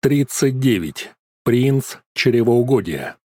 39. Принц чревоугодия.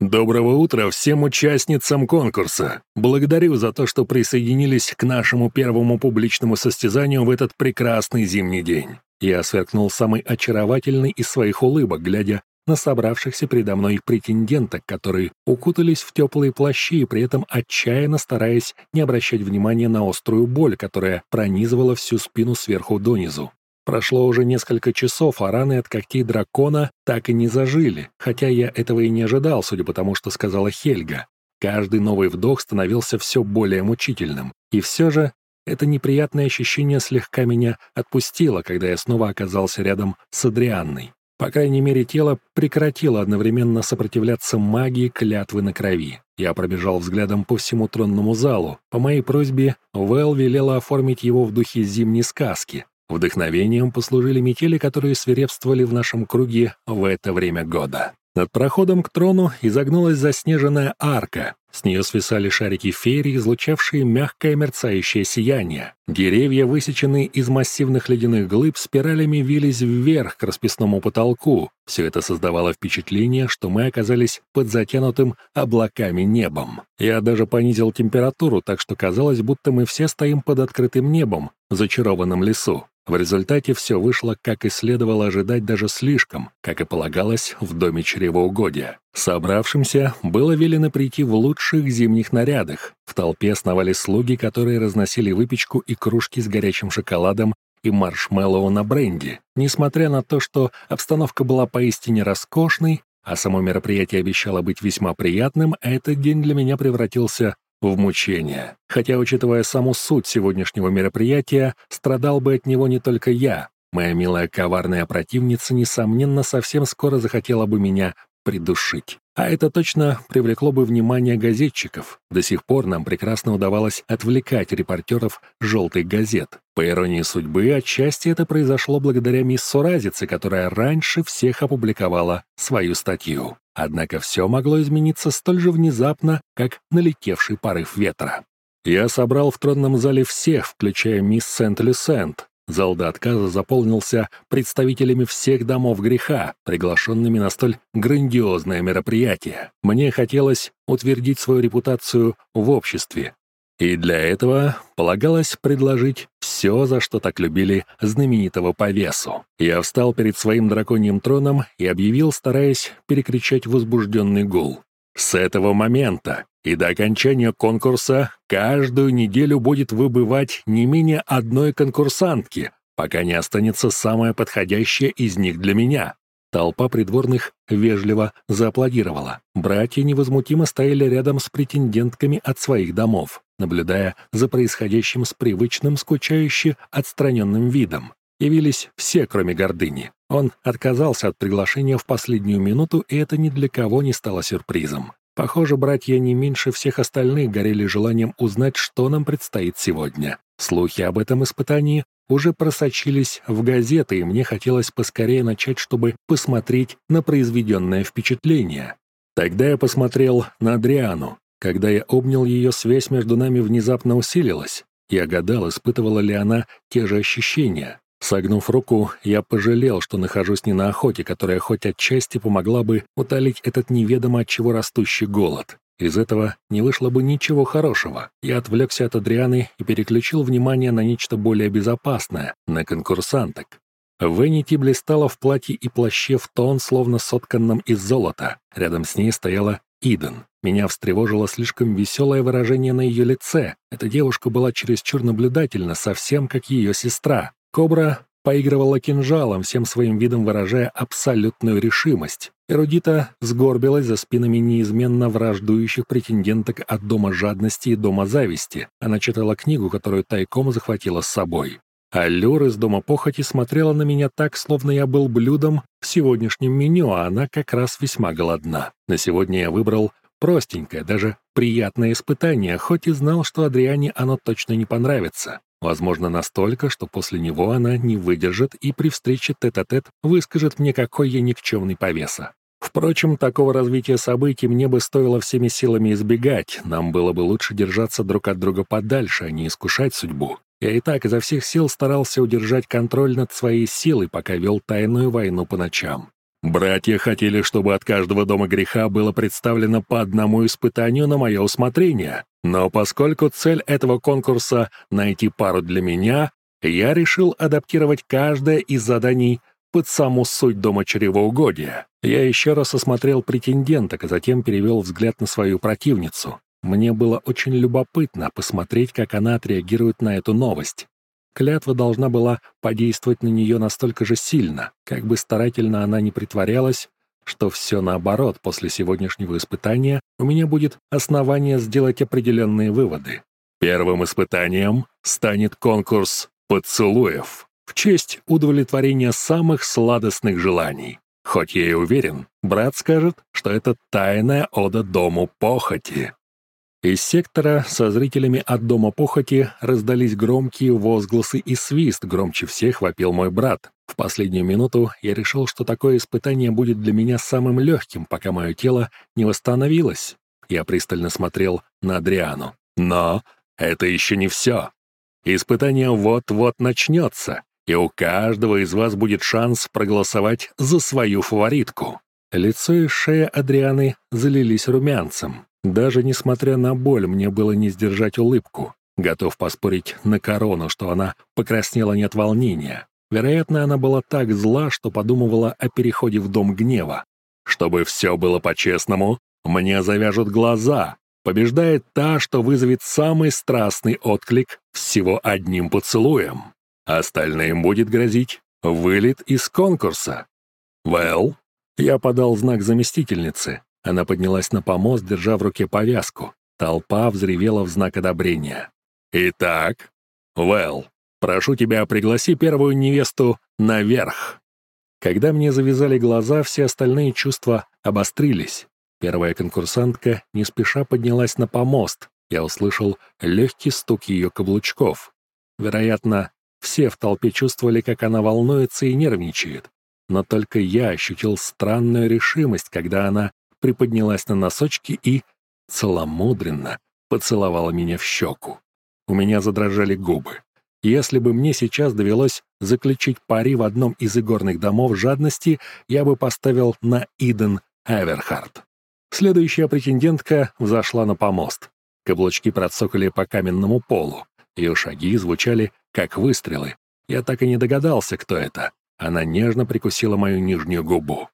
Доброго утра всем участницам конкурса. Благодарю за то, что присоединились к нашему первому публичному состязанию в этот прекрасный зимний день. Я сверкнул самый очаровательный из своих улыбок, глядя на собравшихся передо мной претенденток, которые укутались в теплые плащи и при этом отчаянно стараясь не обращать внимания на острую боль, которая пронизывала всю спину сверху донизу. Прошло уже несколько часов, а раны от когтей дракона так и не зажили, хотя я этого и не ожидал, судя по тому, что сказала Хельга. Каждый новый вдох становился все более мучительным. И все же это неприятное ощущение слегка меня отпустило, когда я снова оказался рядом с Адрианной. По крайней мере, тело прекратило одновременно сопротивляться магии клятвы на крови. Я пробежал взглядом по всему тронному залу. По моей просьбе, Вэл велела оформить его в духе зимней сказки. Вдохновением послужили метели, которые свирепствовали в нашем круге в это время года. Над проходом к трону изогнулась заснеженная арка. С нее свисали шарики феерии, излучавшие мягкое мерцающее сияние. Деревья, высеченные из массивных ледяных глыб, спиралями вились вверх к расписному потолку. Все это создавало впечатление, что мы оказались под затянутым облаками небом. Я даже понизил температуру, так что казалось, будто мы все стоим под открытым небом, в зачарованном лесу. В результате все вышло, как и следовало ожидать даже слишком, как и полагалось в доме чревоугодия. Собравшимся было велено прийти в лучших зимних нарядах. В толпе сновали слуги, которые разносили выпечку и кружки с горячим шоколадом и маршмеллоу на бренди. Несмотря на то, что обстановка была поистине роскошной, а само мероприятие обещало быть весьма приятным, этот день для меня превратился в мучение. Хотя, учитывая саму суть сегодняшнего мероприятия, страдал бы от него не только я. Моя милая коварная противница, несомненно, совсем скоро захотела бы меня придушить. А это точно привлекло бы внимание газетчиков. До сих пор нам прекрасно удавалось отвлекать репортеров желтых газет. По иронии судьбы, отчасти это произошло благодаря мисс Суразице, которая раньше всех опубликовала свою статью. Однако все могло измениться столь же внезапно, как налетевший порыв ветра. Я собрал в тронном зале всех, включая мисс Сент-Люсент, Зал до отказа заполнился представителями всех домов греха, приглашенными на столь грандиозное мероприятие. Мне хотелось утвердить свою репутацию в обществе. И для этого полагалось предложить все, за что так любили знаменитого повесу. Я встал перед своим драконьим троном и объявил, стараясь перекричать возбужденный гул. С этого момента и до окончания конкурса каждую неделю будет выбывать не менее одной конкурсантки, пока не останется самая подходящая из них для меня. Толпа придворных вежливо зааплодировала. Братья невозмутимо стояли рядом с претендентками от своих домов, наблюдая за происходящим с привычным, скучающе отстраненным видом. Явились все, кроме гордыни. Он отказался от приглашения в последнюю минуту, и это ни для кого не стало сюрпризом. Похоже, братья не меньше всех остальных горели желанием узнать, что нам предстоит сегодня. Слухи об этом испытании уже просочились в газеты, и мне хотелось поскорее начать, чтобы посмотреть на произведенное впечатление. Тогда я посмотрел на Адриану. Когда я обнял ее, связь между нами внезапно усилилась. Я гадал, испытывала ли она те же ощущения. Согнув руку, я пожалел, что нахожусь не на охоте, которая хоть отчасти помогла бы утолить этот неведомо от чего растущий голод. Из этого не вышло бы ничего хорошего. Я отвлекся от Адрианы и переключил внимание на нечто более безопасное, на конкурсанток. Венити блистала в платье и плаще в тон, словно сотканном из золота. Рядом с ней стояла Иден. Меня встревожило слишком веселое выражение на ее лице. Эта девушка была чересчур наблюдательна, совсем как ее сестра. Кобра поигрывала кинжалом, всем своим видом выражая абсолютную решимость. Эрудита сгорбилась за спинами неизменно враждующих претенденток от дома жадности и дома зависти. Она читала книгу, которую тайком захватила с собой. А Люр из дома похоти смотрела на меня так, словно я был блюдом в сегодняшнем меню, а она как раз весьма голодна. На сегодня я выбрал простенькое, даже приятное испытание, хоть и знал, что Адриане оно точно не понравится. Возможно, настолько, что после него она не выдержит и при встрече тет-а-тет -тет выскажет мне, какой я никчемный повеса. Впрочем, такого развития событий мне бы стоило всеми силами избегать, нам было бы лучше держаться друг от друга подальше, а не искушать судьбу. Я и так изо всех сил старался удержать контроль над своей силой, пока вел тайную войну по ночам. Братья хотели, чтобы от каждого дома греха было представлено по одному испытанию на мое усмотрение. Но поскольку цель этого конкурса — найти пару для меня, я решил адаптировать каждое из заданий под саму суть дома чревоугодия. Я еще раз осмотрел претенденток, а затем перевел взгляд на свою противницу. Мне было очень любопытно посмотреть, как она отреагирует на эту новость. Клятва должна была подействовать на нее настолько же сильно, как бы старательно она ни притворялась, что все наоборот, после сегодняшнего испытания у меня будет основание сделать определенные выводы. Первым испытанием станет конкурс поцелуев в честь удовлетворения самых сладостных желаний. Хоть я и уверен, брат скажет, что это тайная ода дому похоти. Из сектора со зрителями от Дома Похоти раздались громкие возгласы и свист, громче всех вопил мой брат. В последнюю минуту я решил, что такое испытание будет для меня самым легким, пока мое тело не восстановилось. Я пристально смотрел на Адриану. Но это еще не все. Испытание вот-вот начнется, и у каждого из вас будет шанс проголосовать за свою фаворитку. Лицо и шея Адрианы залились румянцем. Даже несмотря на боль, мне было не сдержать улыбку. Готов поспорить на корону, что она покраснела не от волнения. Вероятно, она была так зла, что подумывала о переходе в дом гнева. Чтобы все было по-честному, мне завяжут глаза. Побеждает та, что вызовет самый страстный отклик всего одним поцелуем. Остальным будет грозить вылет из конкурса. Well, я подал знак заместительнице. Она поднялась на помост, держа в руке повязку. Толпа взревела в знак одобрения. «Итак, Вэл, прошу тебя, пригласи первую невесту наверх». Когда мне завязали глаза, все остальные чувства обострились. Первая конкурсантка не спеша поднялась на помост. Я услышал легкий стук ее каблучков. Вероятно, все в толпе чувствовали, как она волнуется и нервничает. Но только я ощутил странную решимость, когда она приподнялась на носочки и, целомудренно, поцеловала меня в щеку. У меня задрожали губы. Если бы мне сейчас довелось заключить пари в одном из игорных домов жадности, я бы поставил на Иден Эверхард. Следующая претендентка взошла на помост. Каблучки процокали по каменному полу. Ее шаги звучали, как выстрелы. Я так и не догадался, кто это. Она нежно прикусила мою нижнюю губу.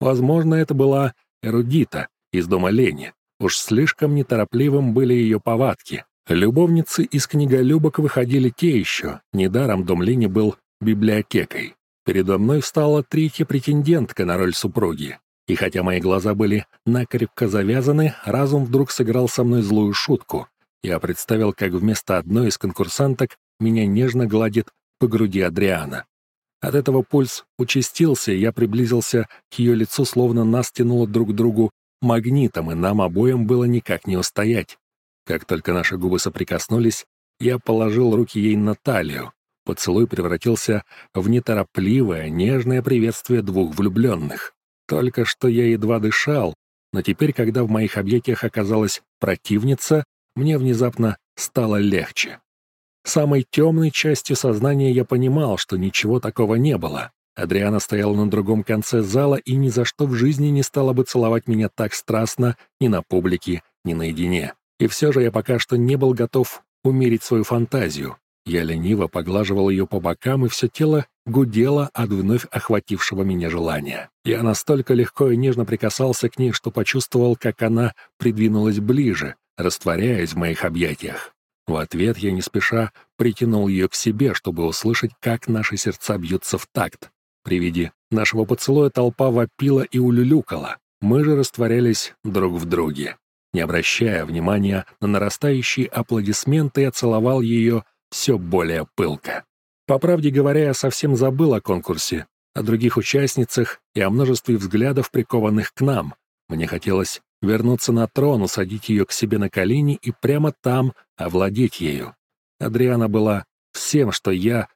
Возможно, это была эрудита из дома Лени. Уж слишком неторопливым были ее повадки. Любовницы из книголюбок выходили те еще. Недаром дом Лени был библиотекой. Передо мной встала третья претендентка на роль супруги. И хотя мои глаза были накрепко завязаны, разум вдруг сыграл со мной злую шутку. Я представил, как вместо одной из конкурсанток меня нежно гладит по груди Адриана. От этого пульс участился, и я приблизился к ее лицу, словно нас тянуло друг к другу магнитом, и нам обоим было никак не устоять. Как только наши губы соприкоснулись, я положил руки ей на талию. Поцелуй превратился в неторопливое, нежное приветствие двух влюбленных. Только что я едва дышал, но теперь, когда в моих объятиях оказалась противница, мне внезапно стало легче. Самой темной частью сознания я понимал, что ничего такого не было. Адриана стояла на другом конце зала и ни за что в жизни не стала бы целовать меня так страстно ни на публике, ни наедине. И все же я пока что не был готов умерить свою фантазию. Я лениво поглаживал ее по бокам, и все тело гудело от вновь охватившего меня желания. Я настолько легко и нежно прикасался к ней, что почувствовал, как она придвинулась ближе, растворяясь в моих объятиях. В ответ я не спеша притянул ее к себе, чтобы услышать, как наши сердца бьются в такт. При виде нашего поцелуя толпа вопила и улюлюкала. Мы же растворялись друг в друге. Не обращая внимания на нарастающие аплодисменты, я целовал ее все более пылко. По правде говоря, я совсем забыл о конкурсе, о других участницах и о множестве взглядов, прикованных к нам. Мне хотелось вернуться на трон, усадить ее к себе на колени и прямо там овладеть ею. Адриана была всем, что я...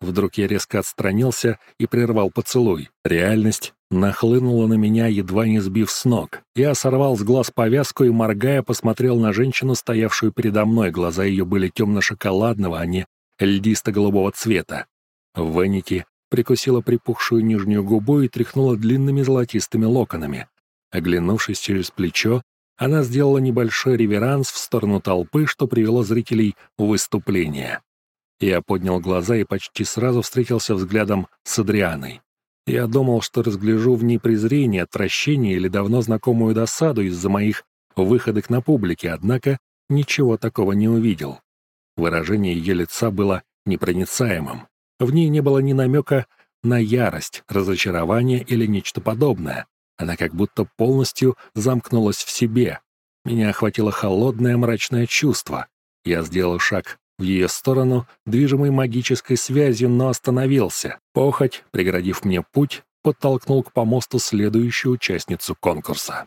Вдруг я резко отстранился и прервал поцелуй. Реальность нахлынула на меня, едва не сбив с ног. Я сорвал с глаз повязку и, моргая, посмотрел на женщину, стоявшую передо мной. Глаза ее были темно-шоколадного, а не льдисто-голубого цвета. Веники прикусила припухшую нижнюю губу и тряхнула длинными золотистыми локонами. Оглянувшись через плечо, она сделала небольшой реверанс в сторону толпы, что привело зрителей в выступление. Я поднял глаза и почти сразу встретился взглядом с Адрианой. Я думал, что разгляжу в ней презрение, отвращение или давно знакомую досаду из-за моих выходок на публике, однако ничего такого не увидел. Выражение ее лица было непроницаемым. В ней не было ни намека на ярость, разочарование или нечто подобное. Она как будто полностью замкнулась в себе. Меня охватило холодное мрачное чувство. Я сделал шаг в ее сторону, движимой магической связью, но остановился. Похоть, преградив мне путь, подтолкнул к помосту следующую участницу конкурса.